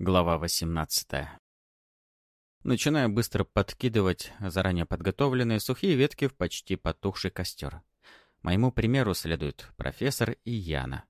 Глава 18. Начинаю быстро подкидывать заранее подготовленные сухие ветки в почти потухший костер. Моему примеру следуют профессор и Яна.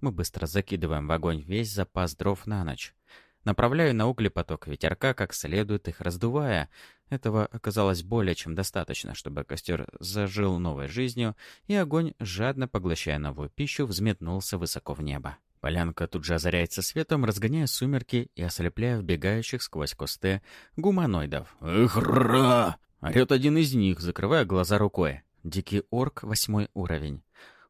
Мы быстро закидываем в огонь весь запас дров на ночь. Направляю на угли поток ветерка, как следует их раздувая. Этого оказалось более чем достаточно, чтобы костер зажил новой жизнью, и огонь, жадно поглощая новую пищу, взметнулся высоко в небо. Полянка тут же озаряется светом, разгоняя сумерки и ослепляя вбегающих сквозь кусты гуманоидов. «Эхра!» — орёт один из них, закрывая глаза рукой. Дикий орк, восьмой уровень.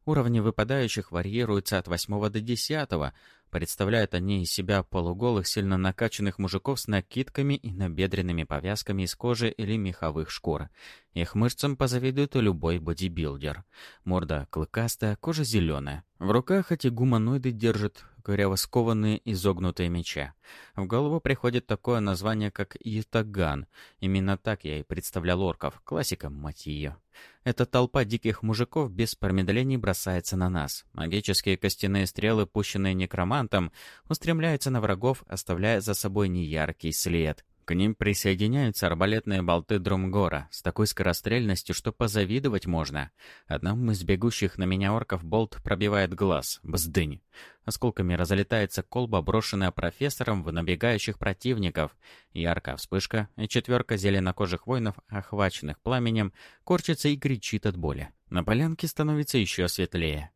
Уровни выпадающих варьируются от восьмого до десятого. Представляют они из себя полуголых, сильно накачанных мужиков с накидками и набедренными повязками из кожи или меховых шкур. Их мышцам позавидует любой бодибилдер. Морда клыкастая, кожа зеленая. В руках эти гуманоиды держат коряво скованные изогнутые меча. В голову приходит такое название, как Ютаган. Именно так я и представлял орков. Классика, мать ее. Эта толпа диких мужиков без промедлений бросается на нас. Магические костяные стрелы, пущенные некромантом, устремляются на врагов, оставляя за собой неяркий след. К ним присоединяются арбалетные болты Друмгора с такой скорострельностью, что позавидовать можно. Одному из бегущих на меня орков болт пробивает глаз. Бздынь. Осколками разлетается колба, брошенная профессором в набегающих противников. Яркая вспышка, и четверка зеленокожих воинов, охваченных пламенем, корчится и кричит от боли. На полянке становится еще светлее.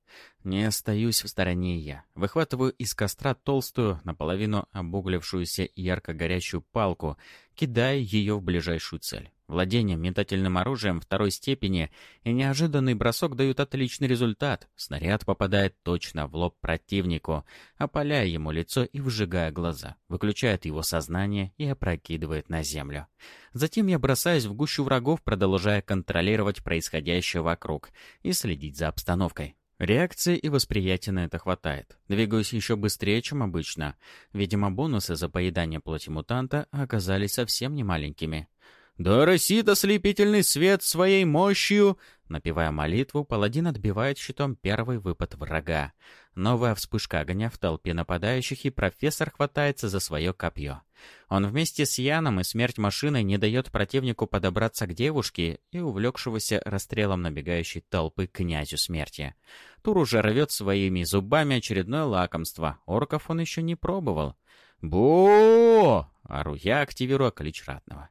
Не остаюсь в стороне я. Выхватываю из костра толстую, наполовину обуглившуюся ярко горящую палку, кидая ее в ближайшую цель. Владение метательным оружием второй степени и неожиданный бросок дают отличный результат. Снаряд попадает точно в лоб противнику, опаляя ему лицо и выжигая глаза, выключает его сознание и опрокидывает на землю. Затем я бросаюсь в гущу врагов, продолжая контролировать происходящее вокруг и следить за обстановкой. Реакции и восприятия на это хватает. Двигаюсь еще быстрее, чем обычно. Видимо, бонусы за поедание плоти мутанта оказались совсем не маленькими. «Да росит ослепительный свет своей мощью!» Напевая молитву, паладин отбивает щитом первый выпад врага. Новая вспышка огня в толпе нападающих, и профессор хватается за свое копье. Он вместе с Яном и смерть машины не дает противнику подобраться к девушке и увлекшегося расстрелом набегающей толпы князю смерти. Тур уже рвет своими зубами очередное лакомство. Орков он еще не пробовал. бу Ору я, активирую клич ратного.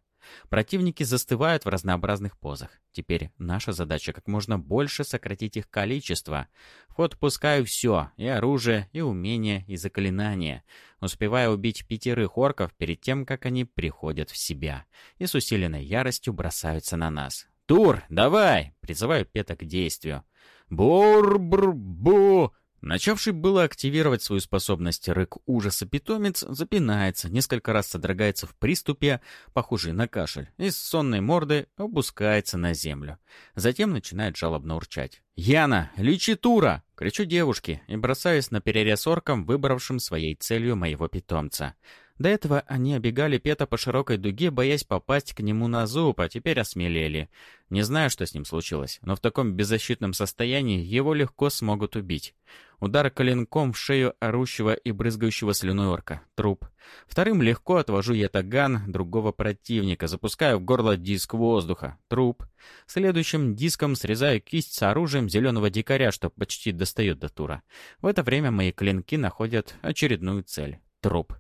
Противники застывают в разнообразных позах. Теперь наша задача как можно больше сократить их количество. В ход пускаю все, и оружие, и умения, и заклинания. Успеваю убить пятерых орков перед тем, как они приходят в себя. И с усиленной яростью бросаются на нас. «Тур, давай!» — призываю Пета к действию. «Бур-бр-бу!» Начавший было активировать свою способность рык ужаса питомец, запинается, несколько раз содрогается в приступе, похожий на кашель, и с сонной морды опускается на землю. Затем начинает жалобно урчать. «Яна, лечи Тура!» — кричу девушке и бросаюсь на перерез оркам, выбравшим своей целью моего питомца. До этого они обегали Пета по широкой дуге, боясь попасть к нему на зуб, а теперь осмелели. Не знаю, что с ним случилось, но в таком беззащитном состоянии его легко смогут убить. Удар коленком в шею орущего и брызгающего слюной орка. Труп. Вторым легко отвожу ятаган другого противника, запускаю в горло диск воздуха. Труп. Следующим диском срезаю кисть с оружием зеленого дикаря, что почти достает до тура. В это время мои клинки находят очередную цель. Труп.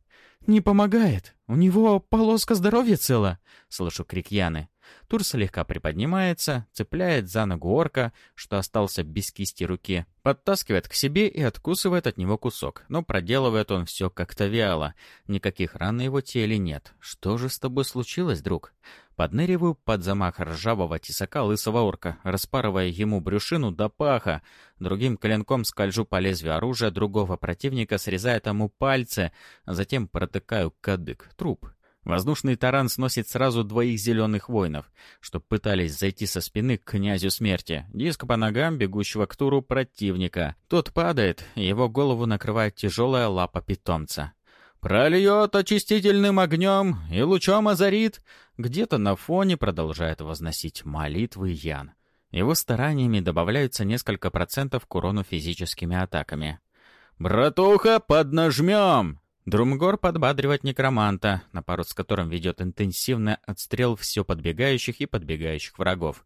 «Не помогает! У него полоска здоровья цела!» — слышу крик Яны. Тур слегка приподнимается, цепляет за ногу орка, что остался без кисти руки, подтаскивает к себе и откусывает от него кусок, но проделывает он все как-то вяло. Никаких ран на его теле нет. Что же с тобой случилось, друг? Подныриваю под замах ржавого тесака лысого орка, распарывая ему брюшину до паха. Другим коленком скольжу по лезвию оружия другого противника, срезая тому пальцы, а затем протыкаю кадык, труп. Воздушный таран сносит сразу двоих зеленых воинов, что пытались зайти со спины к князю смерти. Диск по ногам бегущего к туру противника. Тот падает, его голову накрывает тяжелая лапа питомца. «Прольет очистительным огнем и лучом озарит!» Где-то на фоне продолжает возносить молитвы Ян. Его стараниями добавляются несколько процентов к урону физическими атаками. «Братуха, поднажмем!» Друмгор подбадривает некроманта, на пару с которым ведет интенсивный отстрел все подбегающих и подбегающих врагов.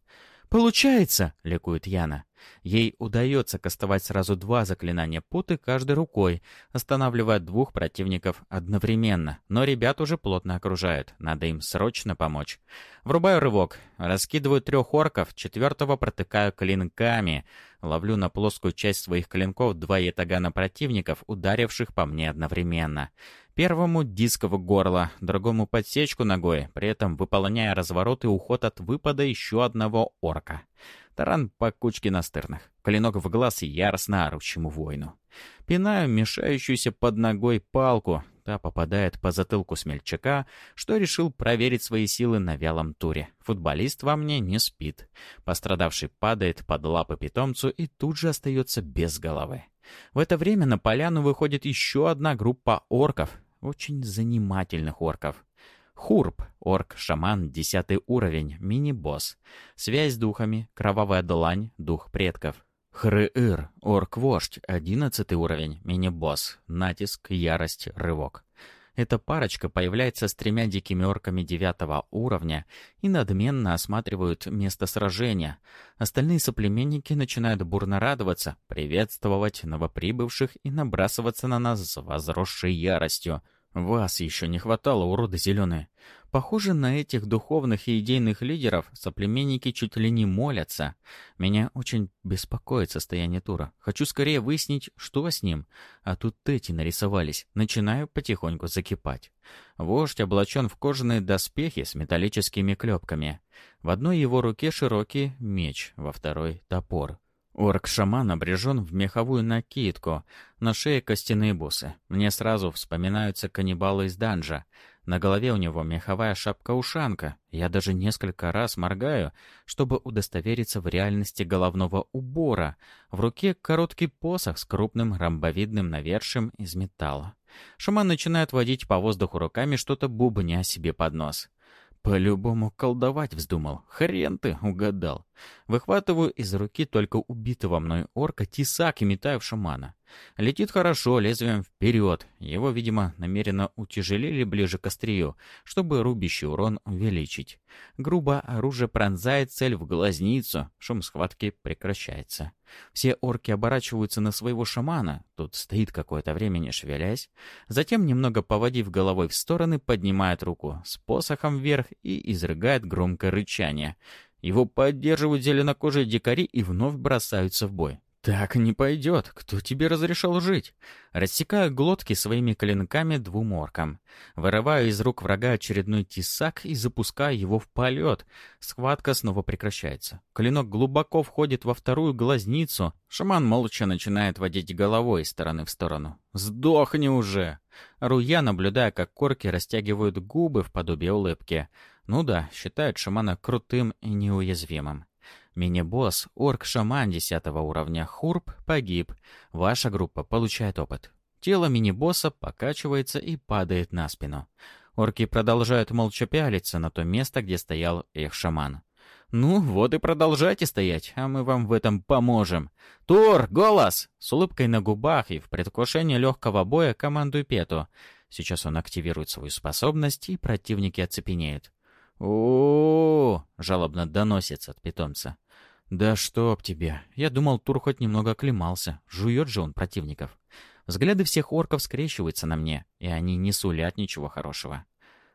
«Получается!» — ликует Яна. Ей удается кастовать сразу два заклинания путы каждой рукой, останавливая двух противников одновременно, но ребят уже плотно окружают, надо им срочно помочь. Врубаю рывок, раскидываю трех орков, четвертого протыкаю клинками, ловлю на плоскую часть своих клинков два ятагана противников, ударивших по мне одновременно. Первому диск в горло, другому подсечку ногой, при этом выполняя разворот и уход от выпада еще одного орка. Таран по кучке настырных. Клинок в глаз яростно орущему воину. Пинаю мешающуюся под ногой палку. Та попадает по затылку смельчака, что решил проверить свои силы на вялом туре. Футболист во мне не спит. Пострадавший падает под лапы питомцу и тут же остается без головы. В это время на поляну выходит еще одна группа орков. Очень занимательных орков. Хурб, орк-шаман, десятый уровень, мини-босс. Связь с духами, кровавая длань, дух предков. Хрыыр, орк-вождь, одиннадцатый уровень, мини-босс. Натиск, ярость, рывок. Эта парочка появляется с тремя дикими орками девятого уровня и надменно осматривают место сражения. Остальные соплеменники начинают бурно радоваться, приветствовать новоприбывших и набрасываться на нас с возросшей яростью — вас еще не хватало, уроды зеленые. Похоже, на этих духовных и идейных лидеров соплеменники чуть ли не молятся. Меня очень беспокоит состояние Тура. Хочу скорее выяснить, что с ним. А тут эти нарисовались. Начинаю потихоньку закипать. Вождь облачен в кожаные доспехи с металлическими клепками. В одной его руке широкий меч, во второй — топор. Орк-шаман обрежен в меховую накидку, на шее костяные бусы. Мне сразу вспоминаются каннибалы из данжа. На голове у него меховая шапка-ушанка. Я даже несколько раз моргаю, чтобы удостовериться в реальности головного убора. В руке короткий посох с крупным ромбовидным навершием из металла. Шаман начинает водить по воздуху руками что-то бубня себе под нос. По-любому колдовать вздумал. Хрен ты, угадал. Выхватываю из руки только убитого мной орка тесак и метаю в шамана. Летит хорошо, лезвием вперед. Его, видимо, намеренно утяжелили ближе к острию, чтобы рубящий урон увеличить. Грубо оружие пронзает цель в глазницу, шум схватки прекращается. Все орки оборачиваются на своего шамана, тут стоит какое-то время не шевелясь, затем, немного поводив головой в стороны, поднимает руку с посохом вверх и изрыгает громкое рычание. Его поддерживают зеленокожие дикари и вновь бросаются в бой. «Так не пойдет. Кто тебе разрешал жить?» Рассекаю глотки своими клинками двум оркам. Вырываю из рук врага очередной тесак и запускаю его в полет. Схватка снова прекращается. Клинок глубоко входит во вторую глазницу. Шаман молча начинает водить головой из стороны в сторону. «Сдохни уже!» Руя, наблюдая, как корки растягивают губы в подобие улыбки. Ну да, считают шамана крутым и неуязвимым. Мини-босс, орк-шаман 10 уровня Хурб, погиб. Ваша группа получает опыт. Тело мини-босса покачивается и падает на спину. Орки продолжают молча пялиться на то место, где стоял их шаман. «Ну, вот и продолжайте стоять, а мы вам в этом поможем. Тур, голос!» С улыбкой на губах и в предвкушении легкого боя командую Пету. Сейчас он активирует свою способность, и противники оцепенеют о, жалобно доносится от питомца. «Да чтоб тебе! Я думал, Тур хоть немного оклемался. Жует же он противников. Взгляды всех орков скрещиваются на мне, и они не сулят ничего хорошего.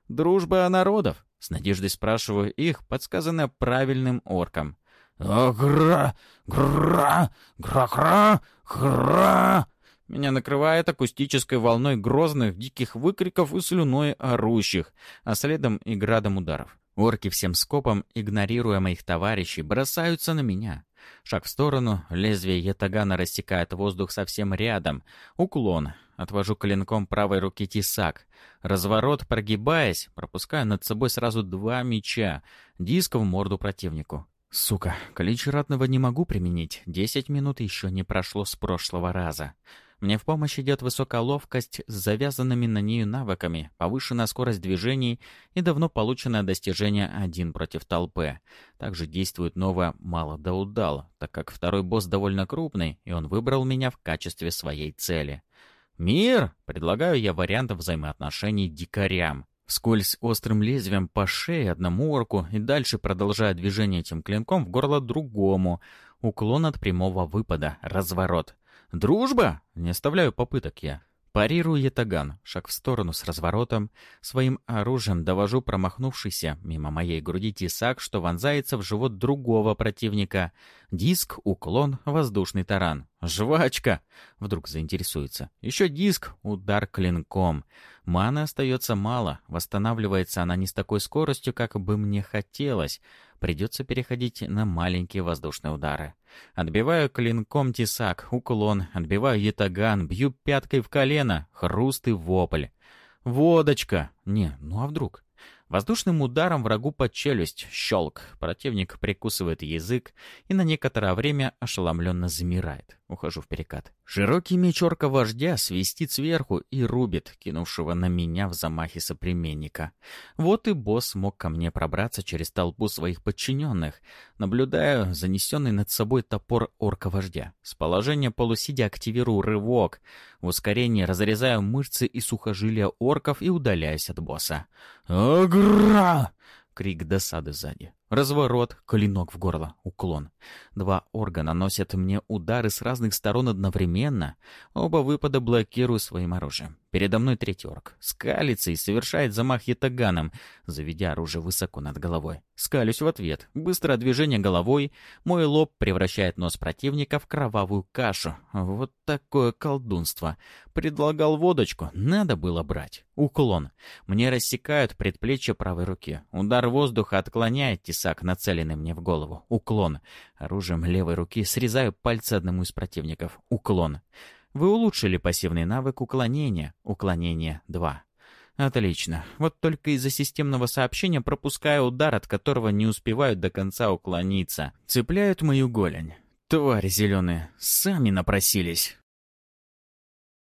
«Дружба народов?» — с надеждой спрашиваю их, подсказанная правильным орком. «Гра! Гра! Гра-гра! Гра!» Меня накрывает акустической волной грозных диких выкриков и слюной орущих, а следом и градом ударов. Орки всем скопом, игнорируя моих товарищей, бросаются на меня. Шаг в сторону, лезвие ятагана рассекает воздух совсем рядом. Уклон. Отвожу клинком правой руки тесак. Разворот, прогибаясь, пропускаю над собой сразу два меча. Диск в морду противнику. Сука, клич ратного не могу применить. Десять минут еще не прошло с прошлого раза. Мне в помощь идет высокая ловкость с завязанными на нее навыками, повышенная скорость движений и давно полученное достижение один против толпы. Также действует новое «мало да удал», так как второй босс довольно крупный, и он выбрал меня в качестве своей цели. «Мир!» — предлагаю я вариант взаимоотношений дикарям. Скользь острым лезвием по шее одному орку и дальше продолжая движение этим клинком в горло другому. Уклон от прямого выпада, разворот. «Дружба?» — не оставляю попыток я. Парирую ятаган, шаг в сторону с разворотом. Своим оружием довожу промахнувшийся мимо моей груди тесак, что вонзается в живот другого противника. Диск, уклон, воздушный таран. «Жвачка!» — вдруг заинтересуется. «Еще диск, удар клинком. Маны остается мало, восстанавливается она не с такой скоростью, как бы мне хотелось. Придется переходить на маленькие воздушные удары. Отбиваю клинком тесак, уклон, отбиваю ятаган, бью пяткой в колено, хруст и вопль. «Водочка!» «Не, ну а вдруг?» Воздушным ударом врагу под челюсть, щелк. Противник прикусывает язык и на некоторое время ошеломленно замирает. Ухожу в перекат. Широкий меч орка-вождя свистит сверху и рубит, кинувшего на меня в замахе соплеменника. Вот и босс мог ко мне пробраться через толпу своих подчиненных. Наблюдаю занесенный над собой топор орка-вождя. С положения полусидя активирую рывок. В ускорении разрезаю мышцы и сухожилия орков и удаляюсь от босса. «Агра!» Крик досады сзади. Разворот, клинок в горло, уклон. Два органа наносят мне удары с разных сторон одновременно. Оба выпада блокирую своим оружием. Передо мной третий орк. Скалится и совершает замах ятаганом, заведя оружие высоко над головой. Скалюсь в ответ. Быстрое движение головой. Мой лоб превращает нос противника в кровавую кашу. Вот такое колдунство. Предлагал водочку. Надо было брать. Уклон. Мне рассекают предплечье правой руки. Удар воздуха отклоняет тесак, нацеленный мне в голову. Уклон. Оружием левой руки срезаю пальцы одному из противников. Уклон. Вы улучшили пассивный навык уклонения. Уклонение 2. Отлично. Вот только из-за системного сообщения пропускаю удар, от которого не успевают до конца уклониться. Цепляют мою голень. Твари зеленые, сами напросились.